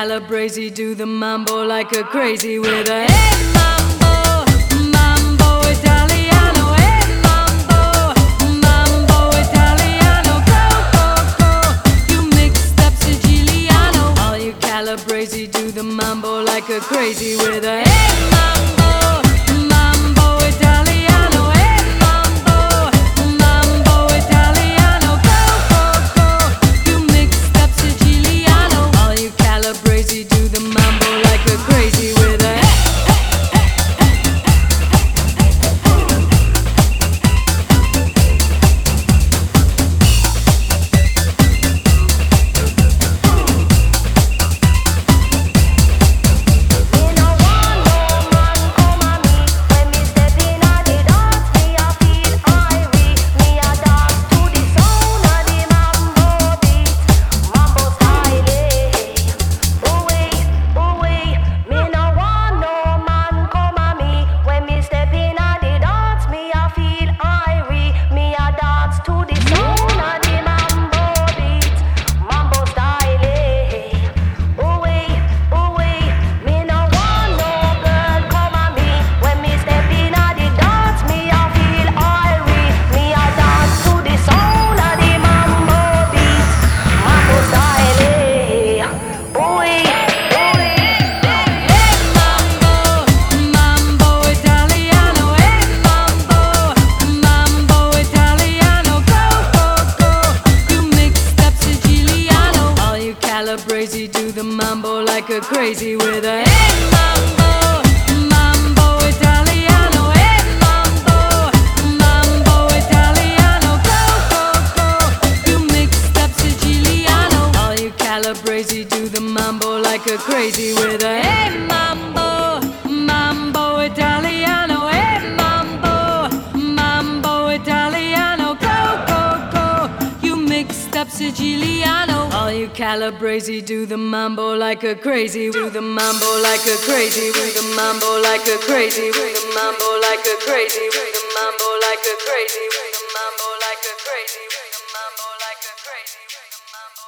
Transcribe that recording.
calabrese do the mambo like a crazy with a hey mambo, mambo Italiano, hey mambo, mambo Italiano, go go go. You mixed up Siciliano, all you calabrese do the mambo like a crazy with a hey mambo, you calabrese do the mambo like a crazy with a hey mambo, mambo Italiano, hey mambo, mambo Italiano, go go go. You mixed up Siciliano, all you calabrese do the mambo like a crazy with a hey mambo, mambo Italiano, Siciliano, all you calabrese do the mambo like a crazy, do the mambo like a crazy, do the mambo like a crazy, do the mambo like a crazy, do the mambo like a crazy, do the mambo like a crazy, do the mambo like a crazy, do the mambo